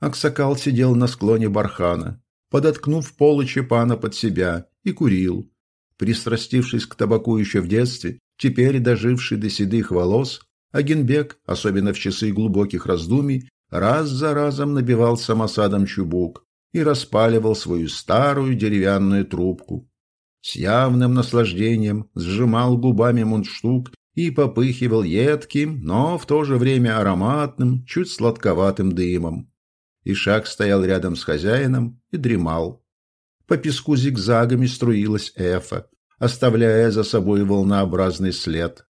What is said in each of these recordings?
Аксакал сидел на склоне бархана, подоткнув полы чепана под себя, и курил. Пристрастившись к табаку еще в детстве, теперь доживший до седых волос, Агенбек, особенно в часы глубоких раздумий, раз за разом набивал самосадом чубук и распаливал свою старую деревянную трубку. С явным наслаждением сжимал губами мундштук и попыхивал едким, но в то же время ароматным, чуть сладковатым дымом. Ишак стоял рядом с хозяином и дремал. По песку зигзагами струилась эфа, оставляя за собой волнообразный след.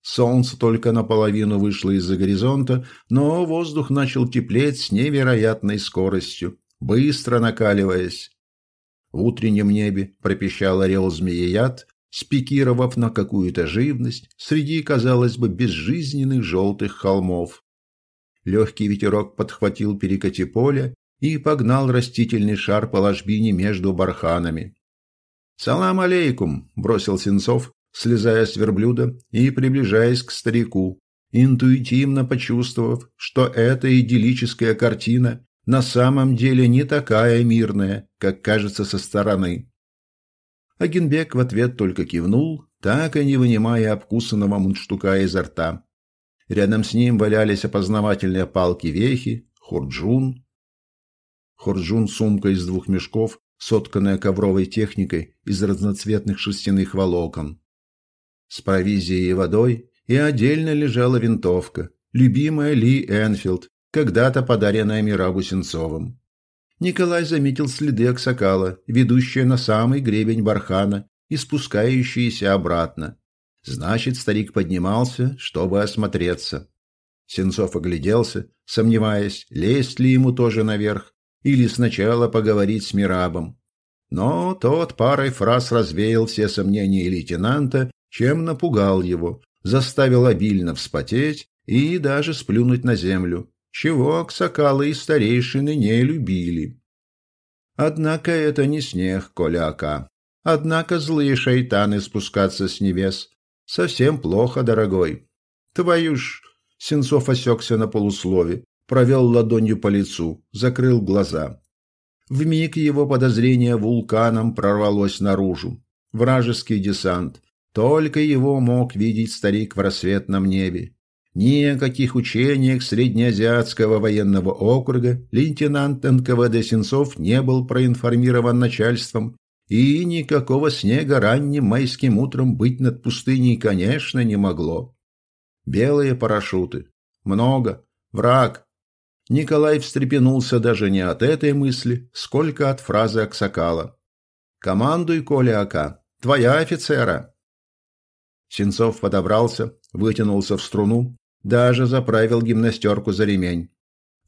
Солнце только наполовину вышло из-за горизонта, но воздух начал теплеть с невероятной скоростью, быстро накаливаясь. В утреннем небе пропищал орел змееяд, спикировав на какую-то живность среди, казалось бы, безжизненных желтых холмов. Легкий ветерок подхватил перекати поля и погнал растительный шар по ложбине между барханами. «Салам алейкум!» – бросил Сенцов, слезая с верблюда и приближаясь к старику, интуитивно почувствовав, что эта идиллическая картина на самом деле не такая мирная, как кажется со стороны. Агенбек в ответ только кивнул, так и не вынимая обкусанного мундштука изо рта. Рядом с ним валялись опознавательные палки-вехи, хурджун. Хурджун – сумка из двух мешков, сотканная ковровой техникой из разноцветных шерстяных волокон. С провизией и водой и отдельно лежала винтовка, любимая Ли Энфилд, когда-то подаренная Мирабу Сенцовым. Николай заметил следы аксакала, ведущие на самый гребень бархана и спускающиеся обратно. Значит, старик поднимался, чтобы осмотреться. Сенцов огляделся, сомневаясь, лезть ли ему тоже наверх, или сначала поговорить с Мирабом. Но тот парой фраз развеял все сомнения лейтенанта, чем напугал его, заставил обильно вспотеть и даже сплюнуть на землю, чего аксакалы и старейшины не любили. Однако это не снег, Коляка. Однако злые шайтаны спускаться с небес, Совсем плохо, дорогой. Твою ж... Сенцов осекся на полуслове, провел ладонью по лицу, закрыл глаза. В миг его подозрение вулканом прорвалось наружу. Вражеский десант. Только его мог видеть старик в рассветном небе. Ни о каких учениях Среднеазиатского военного округа лейтенант НКВД Сенцов не был проинформирован начальством и никакого снега ранним майским утром быть над пустыней, конечно, не могло. Белые парашюты. Много. Враг. Николай встрепенулся даже не от этой мысли, сколько от фразы Аксакала. «Командуй, Коля Ака. Твоя офицера». Сенцов подобрался, вытянулся в струну, даже заправил гимнастерку за ремень.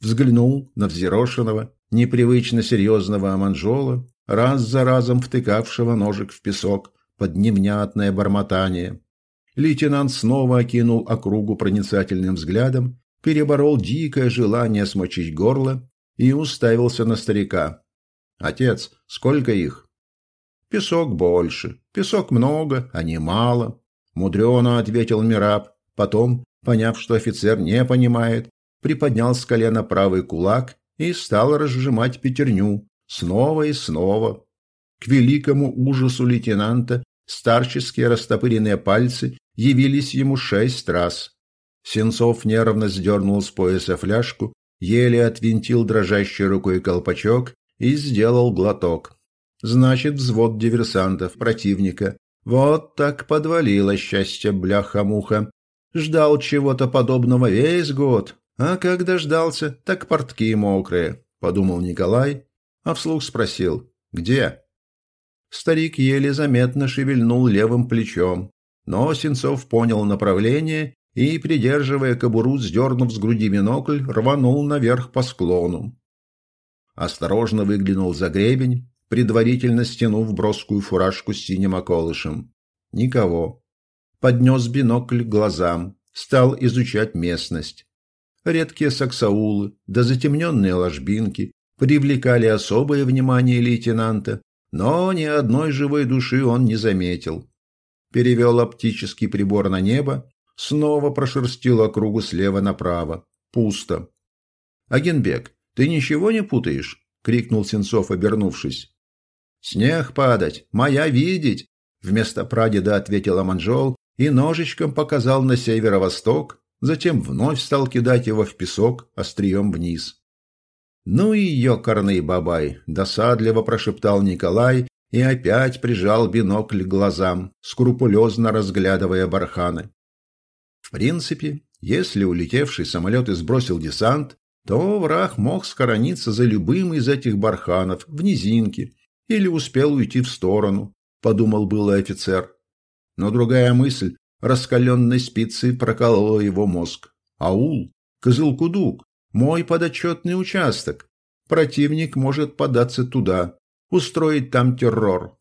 Взглянул на взъерошенного, непривычно серьезного Аманжола, раз за разом втыкавшего ножик в песок под невнятное бормотание. Лейтенант снова окинул округу проницательным взглядом, переборол дикое желание смочить горло и уставился на старика. «Отец, сколько их?» «Песок больше. Песок много, а не мало», — мудрено ответил Мираб. Потом, поняв, что офицер не понимает, приподнял с колена правый кулак и стал разжимать пятерню, снова и снова. К великому ужасу лейтенанта старческие растопыренные пальцы явились ему шесть раз. Сенцов нервно сдернул с пояса фляжку, еле отвинтил дрожащей рукой колпачок и сделал глоток. Значит, взвод диверсантов противника. Вот так подвалило счастье бляха-муха. Ждал чего-то подобного весь год, а как дождался, так портки мокрые, подумал Николай а вслух спросил «Где?». Старик еле заметно шевельнул левым плечом, но Сенцов понял направление и, придерживая кобуру, сдернув с груди бинокль, рванул наверх по склону. Осторожно выглянул за гребень, предварительно стянув броскую фуражку с синим околышем. Никого. Поднес бинокль к глазам, стал изучать местность. Редкие саксаулы, да затемненные ложбинки, привлекали особое внимание лейтенанта, но ни одной живой души он не заметил. Перевел оптический прибор на небо, снова прошерстил округу слева направо. Пусто. «Агенбек, Ты ничего не путаешь?» — крикнул Сенцов, обернувшись. «Снег падать, моя видеть!» — вместо прадеда ответил Аманжол и ножичком показал на северо-восток, затем вновь стал кидать его в песок острием вниз. «Ну и ёкарный бабай!» – досадливо прошептал Николай и опять прижал бинокль к глазам, скрупулезно разглядывая барханы. В принципе, если улетевший самолет и сбросил десант, то враг мог скорониться за любым из этих барханов в низинке или успел уйти в сторону, подумал было офицер. Но другая мысль раскаленной спицей проколола его мозг. Аул, Кызылкудук, мой подотчетный участок. Противник может податься туда, устроить там террор.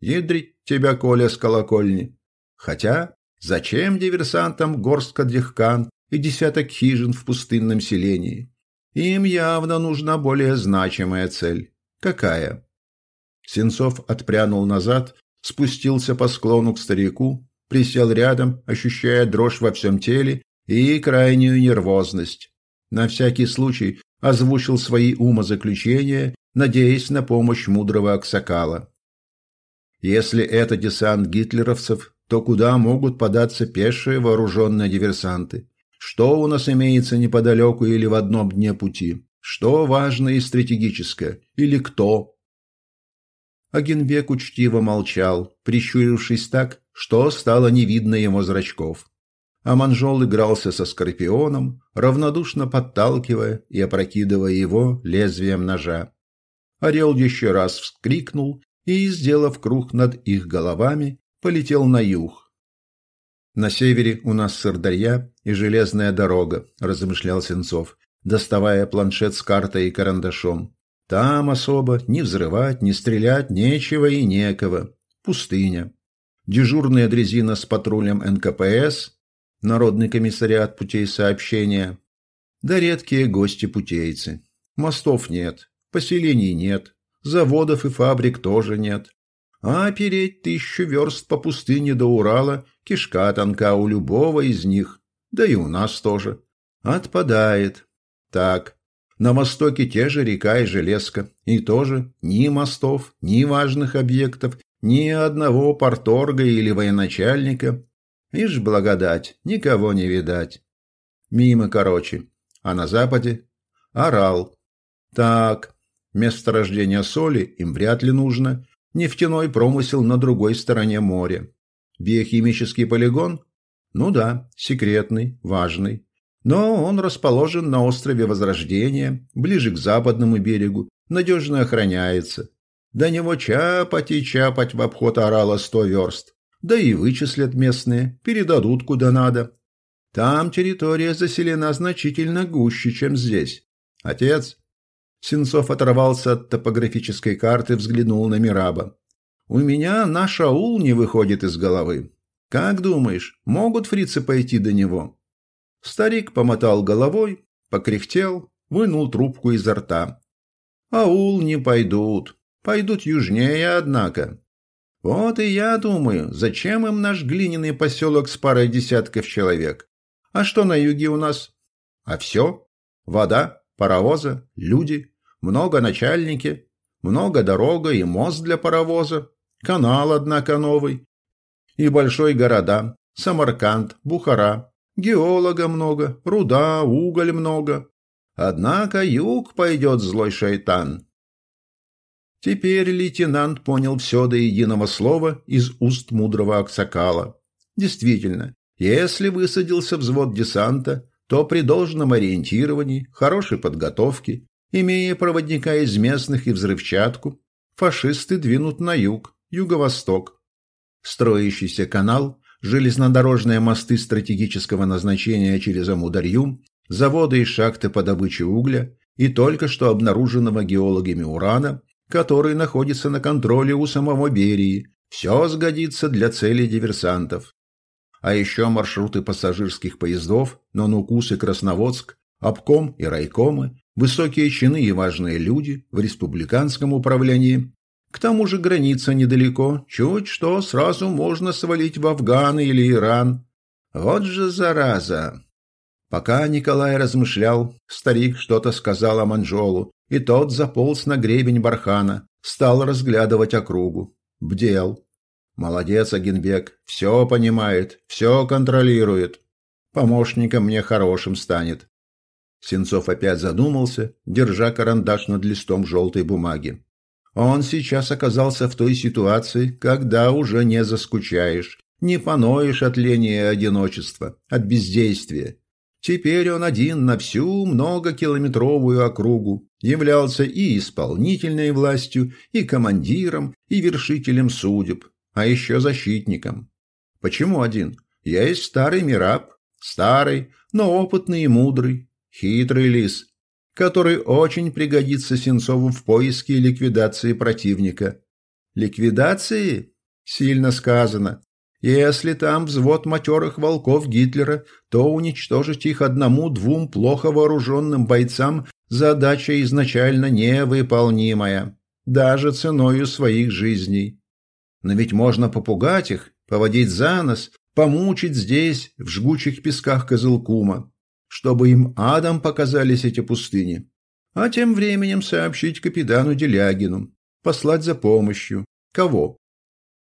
Ядрить тебя, Коля, с колокольни. Хотя, зачем диверсантам горстка дехкан и десяток хижин в пустынном селении? Им явно нужна более значимая цель. Какая? Сенцов отпрянул назад, спустился по склону к старику, присел рядом, ощущая дрожь во всем теле и крайнюю нервозность. На всякий случай озвучил свои умозаключения, надеясь на помощь мудрого Аксакала. Если это десант гитлеровцев, то куда могут податься пешие вооруженные диверсанты? Что у нас имеется неподалеку или в одном дне пути? Что важное и стратегическое? Или кто? Агенбек учтиво молчал, прищурившись так, что стало не видно ему зрачков. А манжол игрался со скорпионом, равнодушно подталкивая и опрокидывая его лезвием ножа. Орел еще раз вскрикнул и, сделав круг над их головами, полетел на юг. «На севере у нас Сырдарья и железная дорога», – размышлял Сенцов, доставая планшет с картой и карандашом. Там особо ни взрывать, ни стрелять нечего и некого. Пустыня. Дежурная дрезина с патрулем НКПС, Народный комиссариат путей сообщения, да редкие гости-путейцы. Мостов нет, поселений нет, заводов и фабрик тоже нет. А переть тысячу верст по пустыне до Урала кишка тонка у любого из них, да и у нас тоже. Отпадает. Так, на востоке те же река и железка. И тоже ни мостов, ни важных объектов, ни одного порторга или военачальника. Ишь, благодать, никого не видать. Мимо, короче. А на западе – Орал. Так, месторождение соли им вряд ли нужно. Нефтяной промысел на другой стороне моря. Биохимический полигон? Ну да, секретный, важный. Но он расположен на острове Возрождения, ближе к западному берегу, надежно охраняется. До него чапать и чапать в обход орала сто верст. Да и вычислят местные, передадут куда надо. Там территория заселена значительно гуще, чем здесь. Отец. Сенцов оторвался от топографической карты, взглянул на Мираба. У меня наш аул не выходит из головы. Как думаешь, могут фрицы пойти до него? Старик помотал головой, покряхтел, вынул трубку изо рта. «Аул не пойдут. Пойдут южнее, однако. Вот и я думаю, зачем им наш глиняный поселок с парой десятков человек? А что на юге у нас? А все? Вода, паровозы, люди, много начальники, много дорога и мост для паровоза, канал, однако, новый. И большой города, Самарканд, Бухара, Геолога много, руда, уголь много. Однако юг пойдет злой шайтан. Теперь лейтенант понял все до единого слова из уст мудрого Аксакала. Действительно, если высадился взвод десанта, то при должном ориентировании, хорошей подготовке, имея проводника из местных и взрывчатку, фашисты двинут на юг, юго-восток. Строящийся канал железнодорожные мосты стратегического назначения через Амударью, заводы и шахты по добыче угля и только что обнаруженного геологами урана, который находится на контроле у самого Берии. Все сгодится для цели диверсантов. А еще маршруты пассажирских поездов на Нукус и Красноводск, обком и райкомы, высокие чины и важные люди в республиканском управлении к тому же граница недалеко, чуть что сразу можно свалить в Афган или Иран. Вот же зараза! Пока Николай размышлял, старик что-то сказал о Манжолу, и тот заполз на гребень бархана, стал разглядывать округу. Бдел. Молодец, Агенбек, все понимает, все контролирует. Помощником мне хорошим станет. Сенцов опять задумался, держа карандаш над листом желтой бумаги. Он сейчас оказался в той ситуации, когда уже не заскучаешь, не поноешь от лени и одиночества, от бездействия. Теперь он один на всю многокилометровую округу, являлся и исполнительной властью, и командиром, и вершителем судеб, а еще защитником. Почему один? Есть старый Мираб, старый, но опытный и мудрый, хитрый лис, который очень пригодится Сенцову в поиске и ликвидации противника. Ликвидации? Сильно сказано. Если там взвод матерых волков Гитлера, то уничтожить их одному-двум плохо вооруженным бойцам задача изначально невыполнимая, даже ценою своих жизней. Но ведь можно попугать их, поводить за нос, помучить здесь, в жгучих песках Козылкума, чтобы им адом показались эти пустыни. А тем временем сообщить капитану Делягину, послать за помощью. Кого?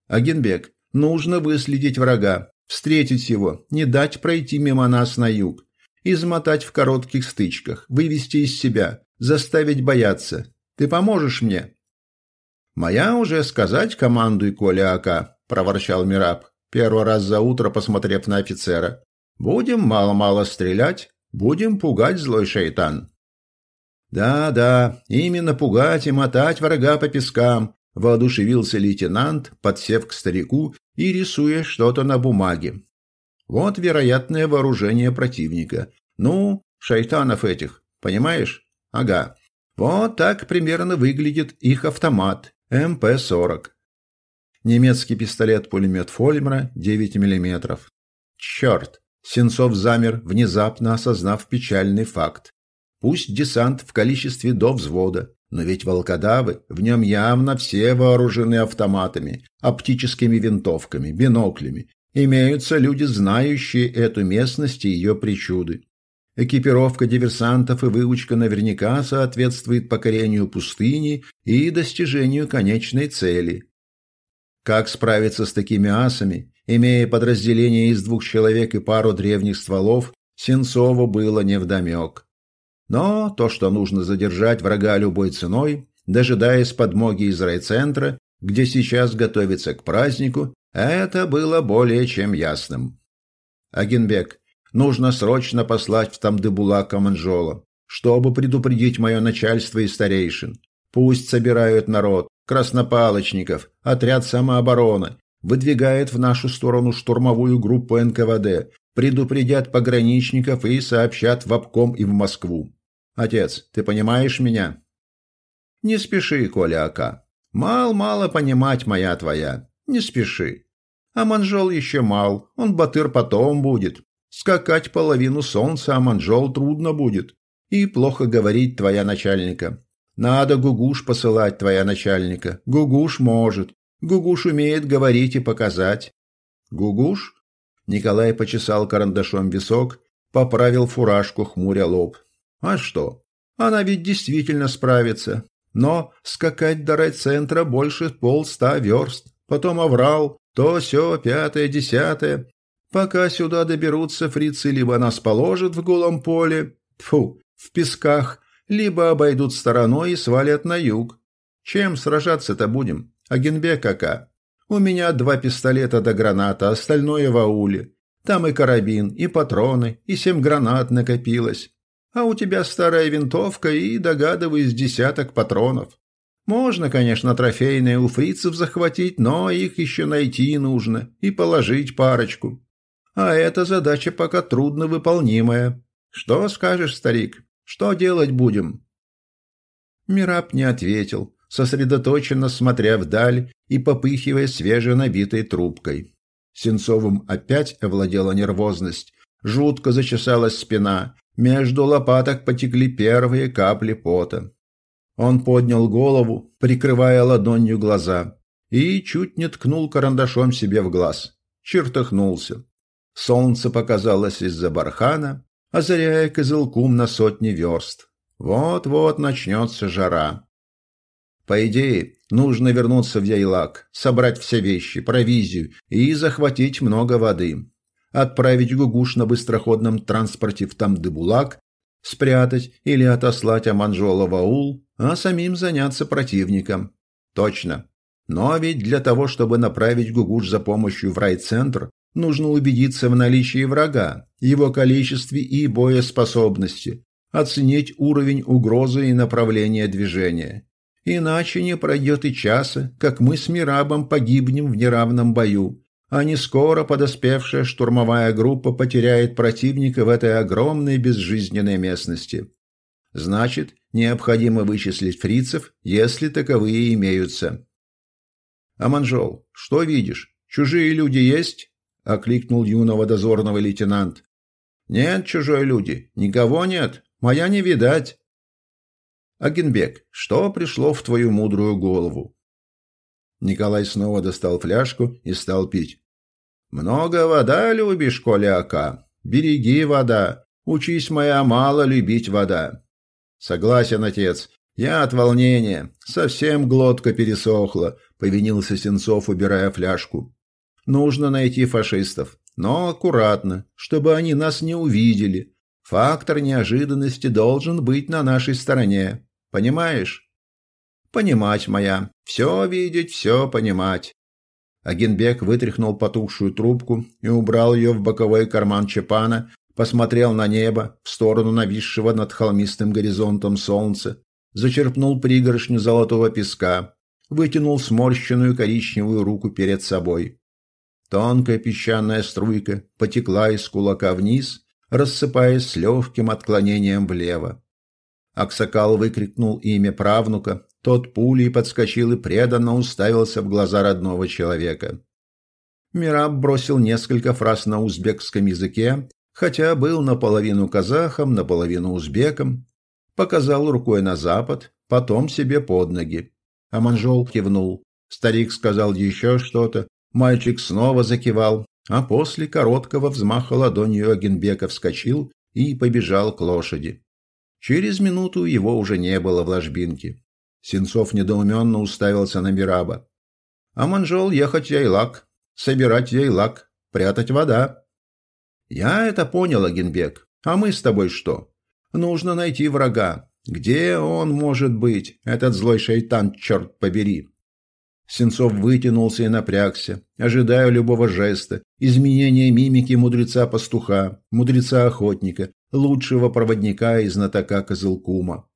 Агенбек, нужно выследить врага, встретить его, не дать пройти мимо нас на юг, измотать в коротких стычках, вывести из себя, заставить бояться. Ты поможешь мне?» «Моя уже сказать команду и Коля Ака», – проворчал Мираб, первый раз за утро посмотрев на офицера. «Будем мало-мало стрелять, будем пугать злой шайтан». «Да-да, именно пугать и мотать врага по пескам», – воодушевился лейтенант, подсев к старику и рисуя что-то на бумаге. Вот вероятное вооружение противника. Ну, шайтанов этих, понимаешь? Ага. Вот так примерно выглядит их автомат МП-40. Немецкий пистолет-пулемет Фольмера 9 мм. Черт! Сенцов замер, внезапно осознав печальный факт. Пусть десант в количестве до взвода, но ведь волкодавы, в нем явно все вооружены автоматами, оптическими винтовками, биноклями. Имеются люди, знающие эту местность и ее причуды. Экипировка диверсантов и выучка наверняка соответствует покорению пустыни и достижению конечной цели. Как справиться с такими асами, имея подразделение из двух человек и пару древних стволов, Сенцову было невдомек. Но то, что нужно задержать врага любой ценой, дожидаясь подмоги из райцентра, где сейчас готовится к празднику, это было более чем ясным. Агенбек, нужно срочно послать в Тамдыбула Каманжола, чтобы предупредить мое начальство и старейшин. Пусть собирают народ, краснопалочников, отряд самообороны, выдвигает в нашу сторону штурмовую группу НКВД, предупредят пограничников и сообщат в обком и в Москву. Отец, ты понимаешь меня? Не спеши, Коля Ака. Мал-мало понимать моя твоя. Не спеши. А манжол еще мал, он батыр потом будет. Скакать половину солнца, а манжол трудно будет. И плохо говорить твоя начальника. Надо Гугуш посылать твоя начальника. Гугуш может. Гугуш умеет говорить и показать. Гугуш? Николай почесал карандашом висок, поправил фуражку, хмуря лоб. А что? Она ведь действительно справится. Но скакать до райцентра больше полста верст. Потом оврал, то все пятое, десятое. Пока сюда доберутся фрицы, либо нас положат в голом поле, фу, в песках, либо обойдут стороной и свалят на юг. Чем сражаться-то будем? Агенбек кака? У меня два пистолета до граната, остальное в ауле. Там и карабин, и патроны, и семь гранат накопилось. А у тебя старая винтовка и, догадываюсь, десяток патронов. Можно, конечно, трофейные у фрицев захватить, но их еще найти нужно и положить парочку. А эта задача пока трудно выполнимая. Что скажешь, старик? Что делать будем?» Мираб не ответил, сосредоточенно смотря вдаль и попыхивая свеженабитой трубкой. Сенцовым опять овладела нервозность. Жутко зачесалась спина, между лопаток потекли первые капли пота. Он поднял голову, прикрывая ладонью глаза, и чуть не ткнул карандашом себе в глаз. Чертыхнулся. Солнце показалось из-за бархана, озаряя Кызылкум на сотни верст. Вот-вот начнется жара. По идее, нужно вернуться в Яйлак, собрать все вещи, провизию и захватить много воды. Отправить Гугуш на быстроходном транспорте в Тамдыбулак, спрятать или отослать Аманжола в аул, а самим заняться противником. Точно. Но ведь для того, чтобы направить Гугуш за помощью в райцентр, нужно убедиться в наличии врага, его количестве и боеспособности, оценить уровень угрозы и направление движения. Иначе не пройдет и часа, как мы с Мирабом погибнем в неравном бою, а не скоро подоспевшая штурмовая группа потеряет противника в этой огромной безжизненной местности. Значит, необходимо вычислить фрицев, если таковые имеются. «Аманжол, что видишь? Чужие люди есть?» – окликнул юного дозорного лейтенант. «Нет, чужой люди. Никого нет. Моя не видать». «Агенбек, что пришло в твою мудрую голову?» Николай снова достал фляжку и стал пить. «Много вода любишь, Коляка? Береги вода. Учись, моя, мало любить вода». «Согласен, отец. Я от волнения. Совсем глотка пересохла», — повинился Сенцов, убирая фляжку. «Нужно найти фашистов. Но аккуратно, чтобы они нас не увидели. Фактор неожиданности должен быть на нашей стороне. Понимаешь? Понимать моя. Все видеть, все понимать. Агенбек вытряхнул потухшую трубку и убрал ее в боковой карман чепана, посмотрел на небо, в сторону нависшего над холмистым горизонтом солнца, зачерпнул пригоршню золотого песка, вытянул сморщенную коричневую руку перед собой. Тонкая песчаная струйка потекла из кулака вниз, рассыпаясь с легким отклонением влево. Аксакал выкрикнул имя правнука, тот пулей подскочил и преданно уставился в глаза родного человека. Мираб бросил несколько фраз на узбекском языке, хотя был наполовину казахом, наполовину узбеком. Показал рукой на запад, потом себе под ноги. Аманжол кивнул. Старик сказал еще что-то. Мальчик снова закивал, а после короткого взмаха ладонью Агенбека вскочил и побежал к лошади. Через минуту его уже не было в ложбинке. Сенцов недоуменно уставился на Мираба. «А манжол ехать яйлак, собирать яйлак, прятать вода». «Я это понял, Агенбек. А мы с тобой что? Нужно найти врага. Где он может быть, этот злой шайтан, черт побери?» Сенцов вытянулся и напрягся, ожидая любого жеста, изменения мимики мудреца-пастуха, мудреца-охотника, лучшего проводника и знатока Козылкума.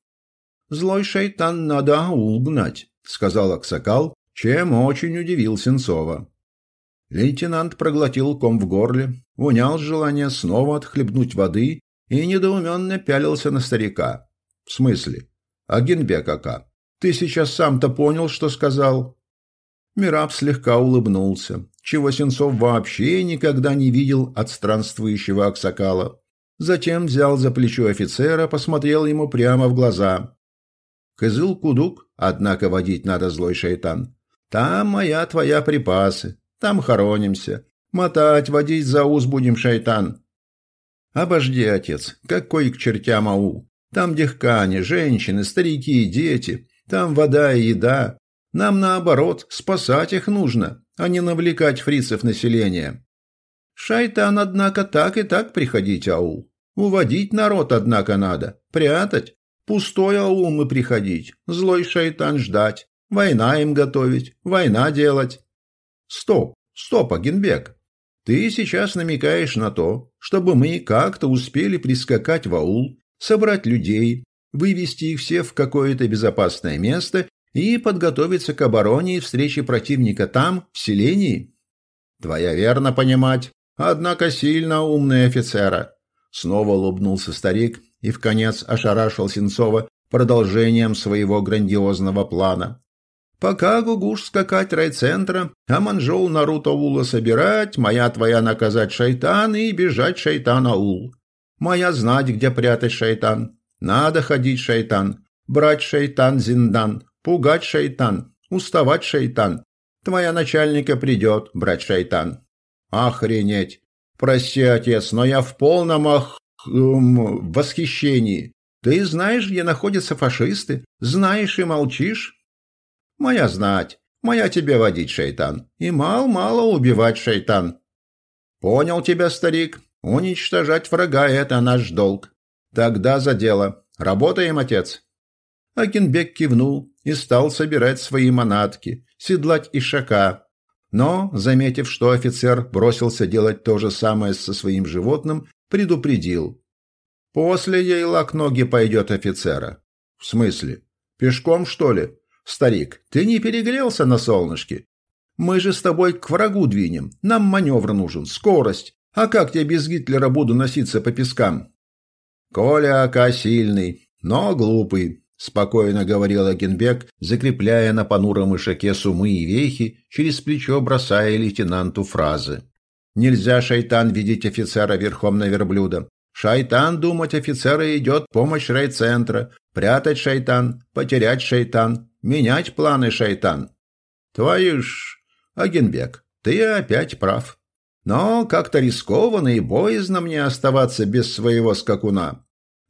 «Злой шайтан надо угнать», — сказал Аксакал, чем очень удивил Сенцова. Лейтенант проглотил ком в горле, унял желание снова отхлебнуть воды и недоуменно пялился на старика. «В смысле? Агенбек Ака, ты сейчас сам-то понял, что сказал?» Мираб слегка улыбнулся, чего Сенцов вообще никогда не видел от странствующего Аксакала. Затем взял за плечо офицера, посмотрел ему прямо в глаза. «Кызыл-кудук, однако водить надо, злой шайтан. Там моя твоя припасы, там хоронимся. Мотать, водить за уз будем, шайтан». «Обожди, отец, какой к чертям аул? Там дехкани, женщины, старики и дети, там вода и еда. Нам, наоборот, спасать их нужно, а не навлекать фрицев населения. Шайтан, однако, так и так приходить, аул. Уводить народ, однако, надо. Прятать. Пустой аул мы приходить. Злой шайтан ждать. Война им готовить. Война делать. Стоп, стоп, Агенбек. Ты сейчас намекаешь на то, чтобы мы как-то успели прискакать в аул, собрать людей, вывести их всех в какое-то безопасное место и подготовиться к обороне и встрече противника там, в селении? Твоя верно понимать. Однако сильно умный офицера. Снова улыбнулся старик и в конец ошарашил Сенцова продолжением своего грандиозного плана. Пока Гугуш скакать райцентра, а Манжол Наруто Ула собирать, моя твоя наказать шайтан и бежать шайтан Аул. Моя знать, где прятать шайтан. Надо ходить шайтан, брать шайтан Зиндан, пугать шайтан, уставать шайтан. Твоя начальника придет, брать шайтан. Охренеть! Прости, отец, но я в полном ох... эм, восхищении. Ты знаешь, где находятся фашисты? Знаешь и молчишь? Моя знать, моя тебе водить, шайтан, и мал-мало убивать, шайтан. Понял тебя, старик, уничтожать врага – это наш долг. Тогда за дело. Работаем, отец. Акинбек кивнул и стал собирать свои манатки, седлать ишака. Но, заметив, что офицер бросился делать то же самое со своим животным, предупредил. После Ейлак ноги пойдет офицера. В смысле? Пешком, что ли? Старик, ты не перегрелся на солнышке? Мы же с тобой к врагу двинем. Нам маневр нужен, скорость. А как я без Гитлера буду носиться по пескам? Коля Ака сильный, но глупый, спокойно говорил Агенбек, закрепляя на понуром ишаке сумы и вехи, через плечо бросая лейтенанту фразы. Нельзя, шайтан, видеть офицера верхом на верблюда. Шайтан думать офицера идет помощь райцентра. Прятать шайтан, потерять шайтан, менять планы шайтан. Твою ж, Агенбек, ты опять прав. Но как-то рискованно и боязно мне оставаться без своего скакуна.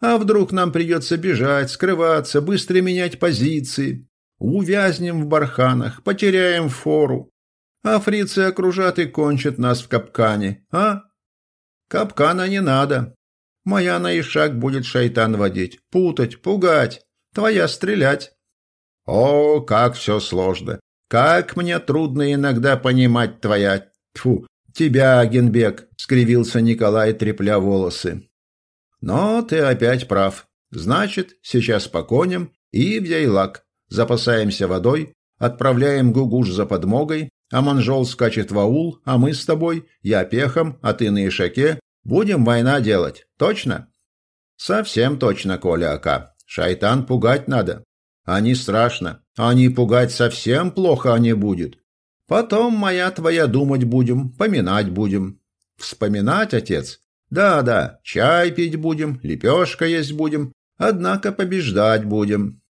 А вдруг нам придется бежать, скрываться, быстро менять позиции? Увязнем в барханах, потеряем фору. А фрицы окружат и кончат нас в капкане, а? Капкана не надо. Моя на ишак будет шайтан водить, путать, пугать. Твоя стрелять. О, как все сложно. Как мне трудно иногда понимать твоя... Тьфу, тебя, Генбек, скривился Николай, трепля волосы. Но ты опять прав. Значит, сейчас поконим и в Яйлак. Запасаемся водой, отправляем Гугуш за подмогой, а Манжол скачет в аул, а мы с тобой, я пехом, а ты на Ишаке, Будем война делать. Точно? Совсем точно, Коля Ака. Шайтан пугать надо. А не страшно. А не пугать совсем плохо а не будет. Потом, моя твоя, думать будем, поминать будем. Вспоминать, отец? Да-да, чай пить будем, лепешка есть будем, однако побеждать будем.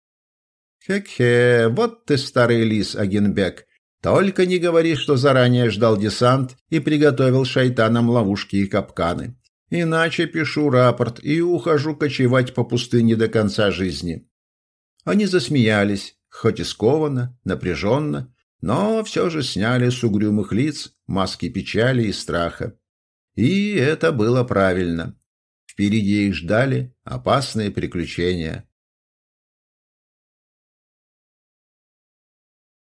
Хе-хе, вот ты старый лис, Агенбек. Только не говори, что заранее ждал десант и приготовил шайтанам ловушки и капканы. Иначе пишу рапорт и ухожу кочевать по пустыне до конца жизни. Они засмеялись, хоть и скованно, напряженно, но все же сняли с угрюмых лиц маски печали и страха. И это было правильно. Впереди их ждали опасные приключения.